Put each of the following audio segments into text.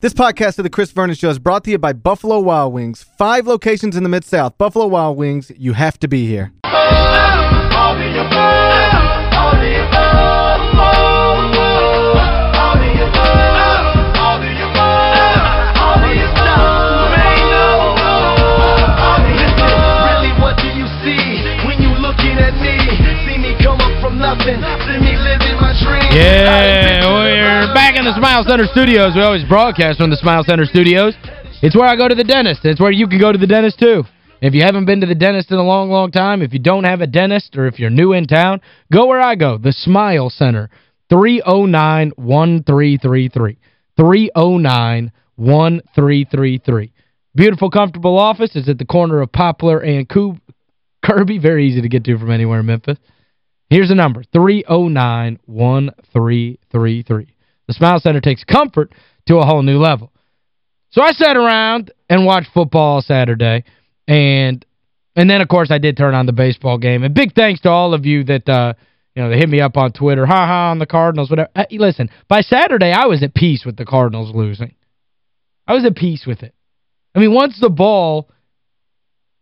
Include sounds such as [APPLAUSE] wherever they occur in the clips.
This podcast of the Chris Vernon Show is brought to you by Buffalo Wild Wings. Five locations in the Mid-South. Buffalo Wild Wings, you have to be here. Yeah, we're back in the Smile Center studios. We always broadcast from the Smile Center studios. It's where I go to the dentist. It's where you can go to the dentist, too. If you haven't been to the dentist in a long, long time, if you don't have a dentist or if you're new in town, go where I go, the Smile Center, 309-1333. 309-1333. Beautiful, comfortable office. It's at the corner of Poplar and Kirby. Very easy to get to from anywhere in Memphis. Here's the number, 309-1333. The Smile Center takes comfort to a whole new level. So I sat around and watched football Saturday, and and then, of course, I did turn on the baseball game. And big thanks to all of you that, uh, you know, hit me up on Twitter, ha-ha, on the Cardinals, whatever. Listen, by Saturday, I was at peace with the Cardinals losing. I was at peace with it. I mean, once the ball,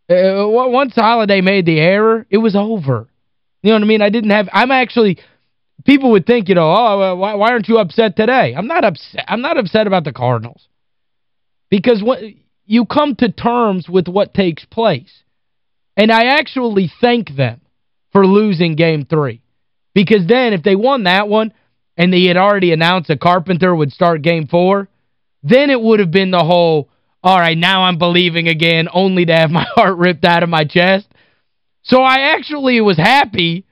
uh, once Holliday made the error, it was over. You know what I mean? I didn't have I'm actually people would think, you know, oh, why, why aren't you upset today? I'm not upset I'm not upset about the Cardinals. Because what you come to terms with what takes place. And I actually thank them for losing game 3. Because then if they won that one and they had already announced that Carpenter would start game 4, then it would have been the whole all right, now I'm believing again only to have my [LAUGHS] heart ripped out of my chest. So I actually was happy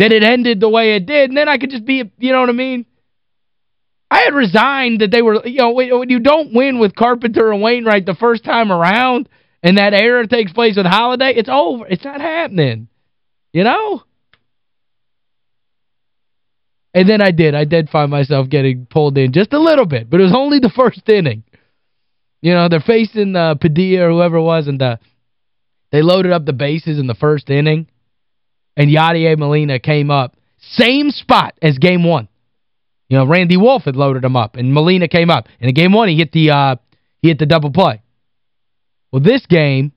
that it ended the way it did, and then I could just be, you know what I mean? I had resigned that they were, you know, when you don't win with Carpenter and Wainwright the first time around, and that error takes place with Holliday, it's over. It's not happening. You know? And then I did. I did find myself getting pulled in just a little bit, but it was only the first inning. You know, they're facing uh, Padilla or whoever it was, and uh, they loaded up the bases in the first inning, and Yadier Molina came up. Same spot as game one. You know, Randy Wolf had loaded him up, and Molina came up. And in game one, he hit the uh, he hit the double play. Well, this game,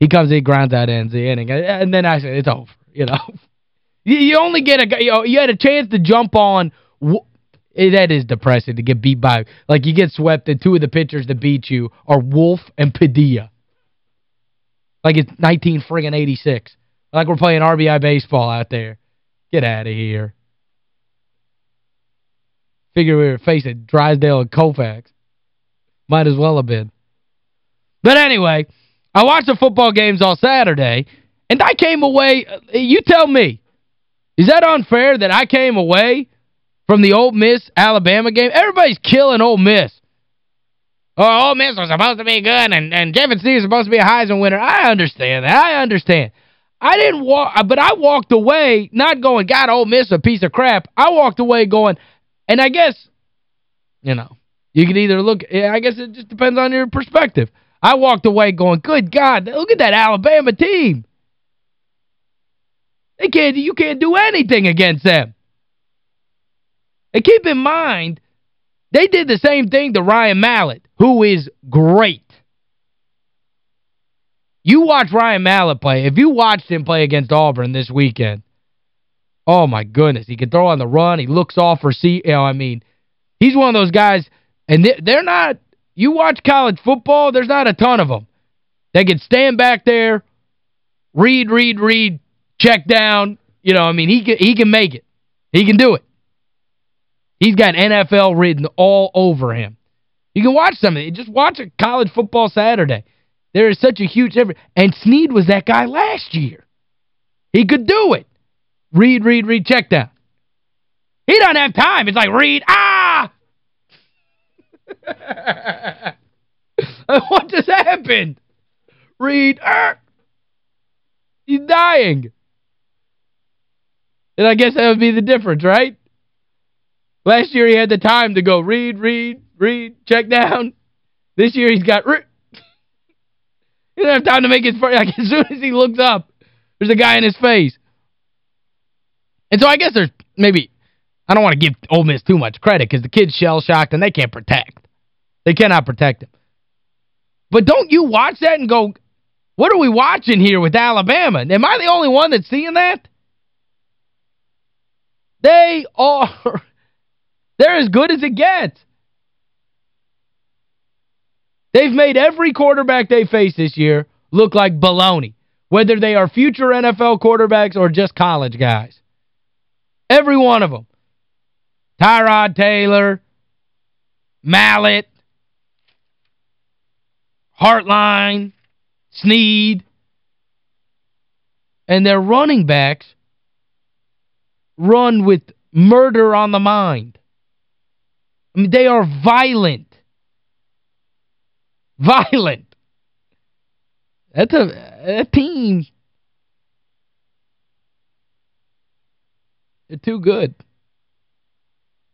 he comes in, grounds out, ends the inning. And then I said, it's over, [LAUGHS] you know. you, only get a, you, know, you had a chance to jump on that is depressing to get beat by. Like, you get swept and two of the pitchers that beat you are Wolf and Padilla. Like it's 19 friggin' 86. Like we're playing RBI baseball out there. Get out of here. Figure we were facing Drysdale and Koufax. Might as well have been. But anyway, I watched the football games all Saturday, and I came away, uh, you tell me, is that unfair that I came away from the Ole Miss-Alabama game? Everybody's killing Ole Miss. Oh, Ole Miss was supposed to be good, and, and Jevan Snead was supposed to be a Heisman winner. I understand that. I understand. I didn't walk, uh, but I walked away not going, God, Ole Miss a piece of crap. I walked away going, and I guess, you know, you can either look, I guess it just depends on your perspective. I walked away going, good God, look at that Alabama team. They can't, you can't do anything against them. And keep in mind, they did the same thing to Ryan Mallett who is great. You watch Ryan Mallett play. If you watched him play against Auburn this weekend, oh my goodness, he can throw on the run. He looks off for see, you know, I mean, he's one of those guys and they're not you watch college football, there's not a ton of them. They can stand back there, read, read, read, check down, you know, I mean, he can he can make it. He can do it. He's got NFL written all over him. You can watch some of it. Just watch a college football Saturday. There is such a huge difference. And Snead was that guy last year. He could do it. Read, read, read, check down. He doesn't have time. It's like, read, ah! [LAUGHS] what just happened? Read, ah! He's dying. And I guess that would be the difference, right? Last year he had the time to go read, read, read, check down. This year he's got... he doesn't have time to make his... first. Like, [LAUGHS] as soon as he looks up, there's a guy in his face. And so I guess there's maybe... I don't want to give Ole Miss too much credit because the kid's shell-shocked and they can't protect. They cannot protect him. But don't you watch that and go, what are we watching here with Alabama? Am I the only one that's seeing that? They are, [LAUGHS] they're as good as it gets. They've made every quarterback they face this year look like baloney, whether they are future NFL quarterbacks or just college guys. Every one of them. Tyrod Taylor, Mallett, Hartline, Snead, and their running backs run with murder on the mind. I mean, they are violent. Violent. That's a, a team. They're too good.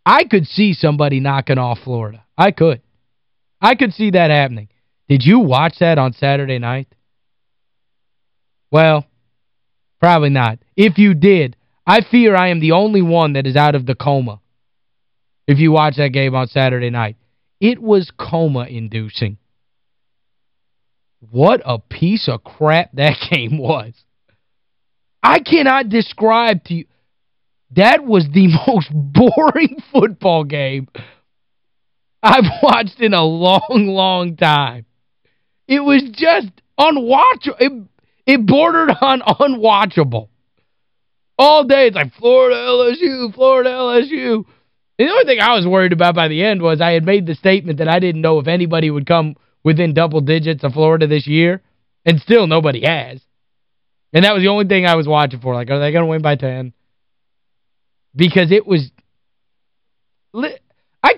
I could see somebody knocking off Florida. I could. I could see that happening. Did you watch that on Saturday night? Well, probably not. If you did, I fear I am the only one that is out of the coma if you watch that game on Saturday night. It was coma-inducing. What a piece of crap that [LAUGHS] game was. I cannot describe to you. That was the [LAUGHS] most boring [LAUGHS] football game I've watched in a long, long time. It was just unwatchable. It, it bordered on unwatchable. All day, it's like Florida, LSU, Florida, LSU. And the only thing I was worried about by the end was I had made the statement that I didn't know if anybody would come within double digits of Florida this year, and still nobody has. And that was the only thing I was watching for. Like, are they going to win by 10? Because it was... I,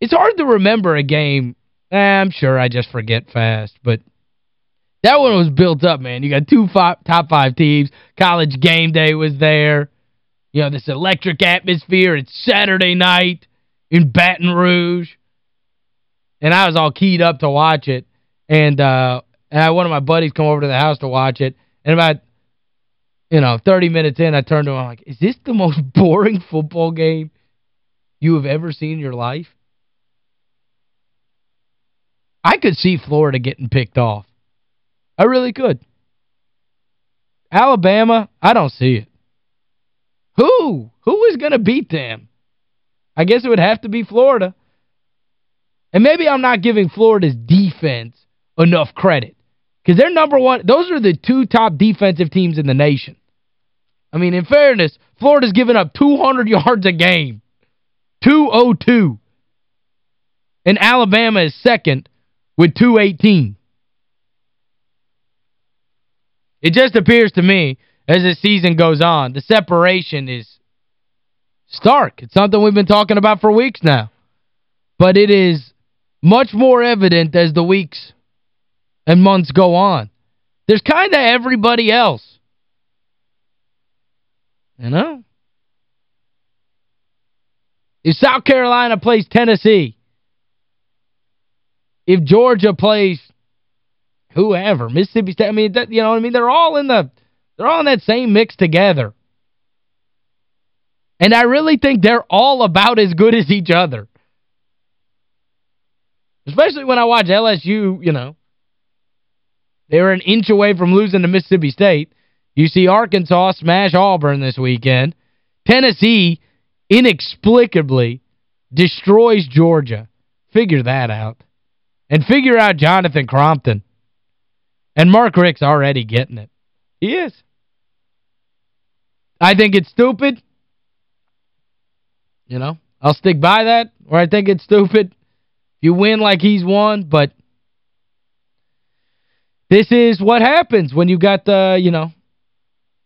it's hard to remember a game. Eh, I'm sure I just forget fast, but that one was built up, man. You got two five, top five teams. College game day was there. You know, this electric atmosphere. It's Saturday night in Baton Rouge. And I was all keyed up to watch it. And uh and I, one of my buddies come over to the house to watch it. And about, you know, 30 minutes in, I turned to him, I'm like, is this the most [LAUGHS] boring football game you have ever seen in your life? I could see Florida getting picked off. I really could. Alabama, I don't see it. Who? Who is going to beat them? I guess it would have to be Florida. And maybe I'm not giving Florida's defense enough credit. Because they're number one. Those are the two top defensive teams in the nation. I mean, in fairness, Florida's given up 200 [LAUGHS] yards a game. 202. And Alabama is second with 218. It just appears to me, as the season goes on, the separation is stark. It's something we've been talking about for weeks now. But it is much more evident as the weeks and months go on. There's kind of everybody else. You know? If South Carolina plays Tennessee, if Georgia plays whoever, Mississippi State, I mean, you know what I mean? They're all in the they're all in that same mix together. And I really think they're all about as good as each other. Especially when I watch LSU, you know. They were an inch away from losing to Mississippi State. You see Arkansas smash Auburn this weekend. Tennessee inexplicably destroys Georgia. Figure that out. And figure out Jonathan Crompton. And Mark Richt's already getting it. He is. I think it's stupid. You know, I'll stick by that, or I think it's stupid. You win like he's won, but this is what happens when you got the, you know,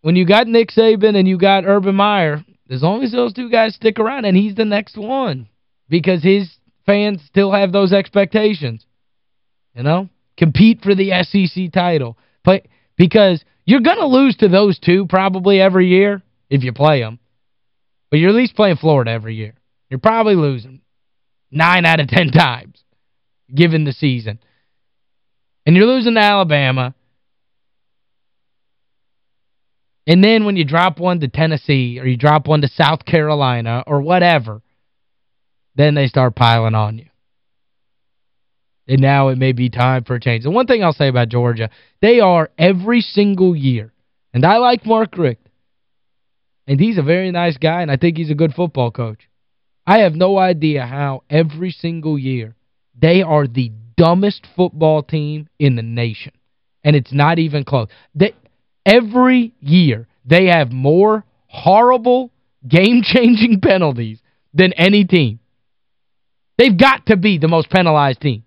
when you got Nick Saban and you got Urban Meyer, as long as those two guys stick around, and he's the next one, because his fans still have those expectations. You know? Compete for the SEC title. Play, because you're going to lose to those two probably every year if you play them. But you're at least playing Florida every year. You're probably losing nine out of ten times given the season. And you're losing to Alabama. And then when you drop one to Tennessee or you drop one to South Carolina or whatever, then they start piling on you. and now it may be time for a change. The one thing I'll say about Georgia, they are every single year, and I like Mark Richt, and he's a very nice guy, and I think he's a good football coach. I have no idea how every single year they are the dumbest football team in the nation. And it's not even close. They, every year, they have more horrible, game-changing [LAUGHS] penalties than any team. They've got to be the most penalized team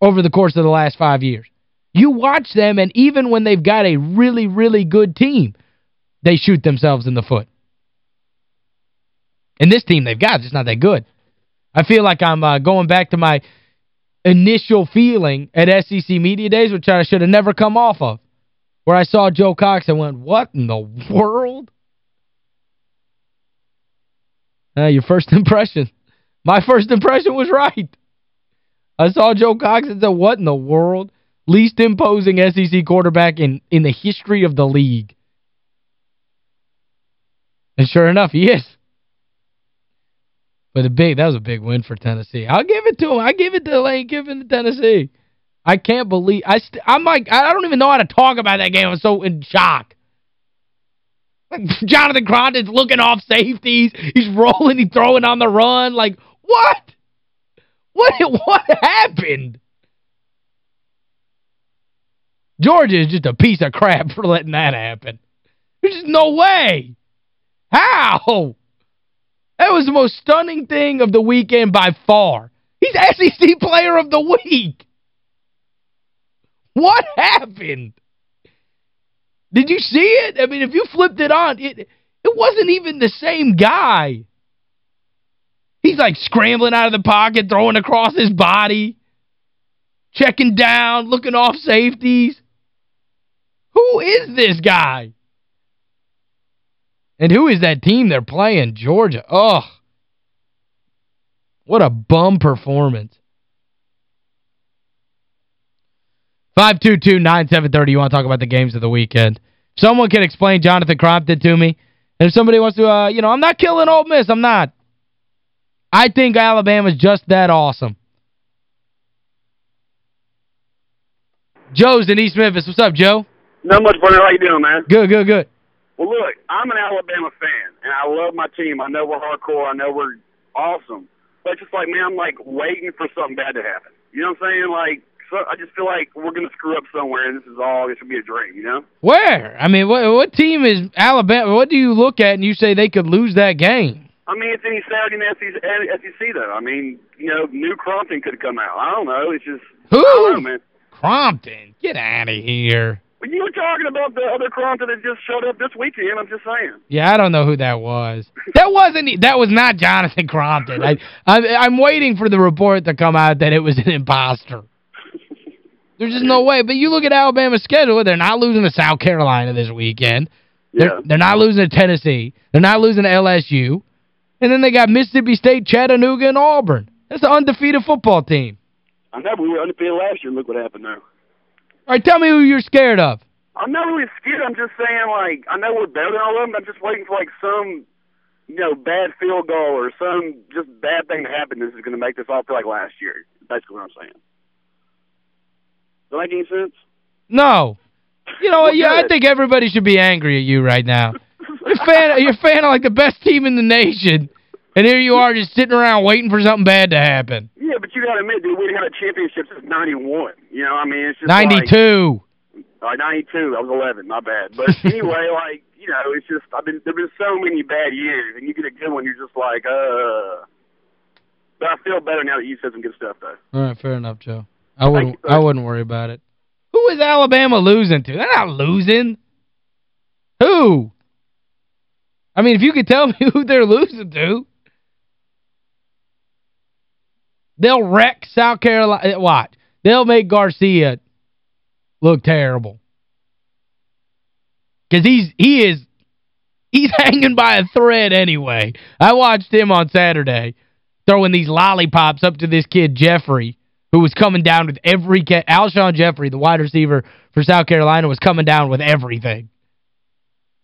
over the course of the last five years. You watch them, and even when they've got a really, really good team, they shoot themselves in the foot. And this team they've got is not that good. I feel like I'm uh, going back to my initial feeling at SEC Media Days, which I should have never come off of, where I saw Joe Cox and went, what in the world? Uh, your first [LAUGHS] impression. My first impression was right. I saw Joe Cox and said, what in the world? Least imposing SEC quarterback in, in the history of the league. And sure enough, he is. But a big that was a big win for Tennessee. I'll give it to him. I give it to Lane Kiffin to Tennessee. I can't believe I I'm like I don't even know how to talk about that game. I'm so in shock. [LAUGHS] Jonathan Crompton's looking off safeties. He's rolling, he's throwing on the run. Like, what? What [LAUGHS] what happened? Georgia is just a piece of crap [LAUGHS] for letting that happen. There's just no way. How? That was the most stunning thing of the weekend by far. He's SEC Player of the Week. What happened? Did you see it? I mean, if you flipped it on, it it wasn't even the same guy. He's like scrambling out of the pocket, throwing across his body, checking down, looking off safeties. Who is this guy? And who is that team they're playing? Georgia. Ugh. What a bum performance. 522-9730, you want to talk about the games of the weekend. Someone can explain Jonathan Crompton to me. And if somebody wants to, uh, you know, I'm not killing Ole Miss. I'm not. I think Alabama's just that awesome. Joe's in East Memphis. What's up, Joe? Not much, brother. How you doing, man? Good, good, good. Well, look, I'm an Alabama fan, and I love my team. I know we're hardcore. I know we're awesome. But it's just like, man, I'm like waiting for something bad to happen. You know what I'm saying? Like, so I just feel like we're going to screw up somewhere, and this is all, this will be a dream, you know? Where? I mean, what, what team is Alabama? What do you look at and you say they could lose that game? I mean, it's any Saturday the SEC, though. I mean, you know, new Crompton could come out. I don't know. It's just, Who? Know, man. Crompton. Get out of here. But you were talking about the other Crompton that just showed up this weekend. I'm just saying. Yeah, I don't know who that was. that wasn't that was not Jonathan Crompton. I, I I'm waiting for the report to come out that it was an imposter. There's just no way. But you look at Alabama's schedule, they're not losing to South Carolina this weekend. They're, yeah. they're not losing to Tennessee. They're not losing to LSU. And then they got Mississippi State, Chattanooga, and Auburn. That's an undefeated football team. I know. We were undefeated last year. Look what happened there. All right, tell me who you're scared of. I'm not really scared. I'm just saying, like, I know we're better than all of them. I'm just waiting for, like, some, you know, bad field goal or some just bad thing to happen. This is going to make this all feel like last year. Basically what I'm saying. Does that make any sense? No. You know, Well, yeah, I think everybody should be angry at you right now. You're a fan, [LAUGHS] you're a fan of, like, the best team in the nation, and here you are just sitting around waiting for something bad to happen. Yeah, but you got to admit, dude, we had a championship since 91. You know, I mean, it's just like... 92. Uh, 92. I was 11. My bad. But [LAUGHS] anyway, like, you know, it's just, I've been, there have been so many bad years, and you get a good one, you're just like, uh... But I feel better now that you said some good stuff, though. All right, fair enough, Joe. I wouldn't. I wouldn't worry about it. Who is Alabama losing to? They're not losing. Who? I mean, if you could tell me [LAUGHS] who they're losing to. They'll wreck South Carolina. Watch. They'll make Garcia look terrible. Because he's he is he's [LAUGHS] hanging by a thread anyway. I watched him on Saturday throwing these lollipops up to this kid Jeffery who was coming down with every Alshon Jeffery, the wide receiver for South Carolina was coming down with everything.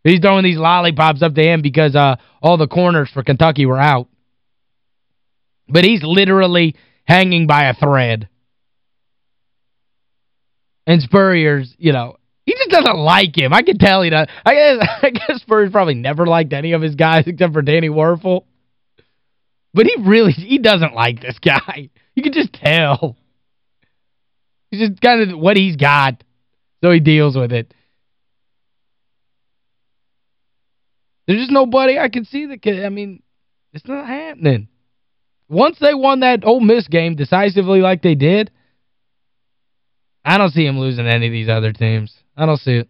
He's throwing these lollipops up to him because uh all the corners for Kentucky were out. But he's literally hanging by a thread. And Spurrier's, you know, he just doesn't like him. I can tell he does. I guess, [LAUGHS] I guess Spurrier's probably never liked any of his guys [LAUGHS] except for Danny Wuerffel. But he really, he doesn't like this guy. [LAUGHS] You can just tell. He's just kind of what he's got, so he deals with it. There's just nobody I can see that can, I mean, it's not happening. Once they won that Ole Miss game decisively like they did, I don't see him losing any of these other teams. I don't see it.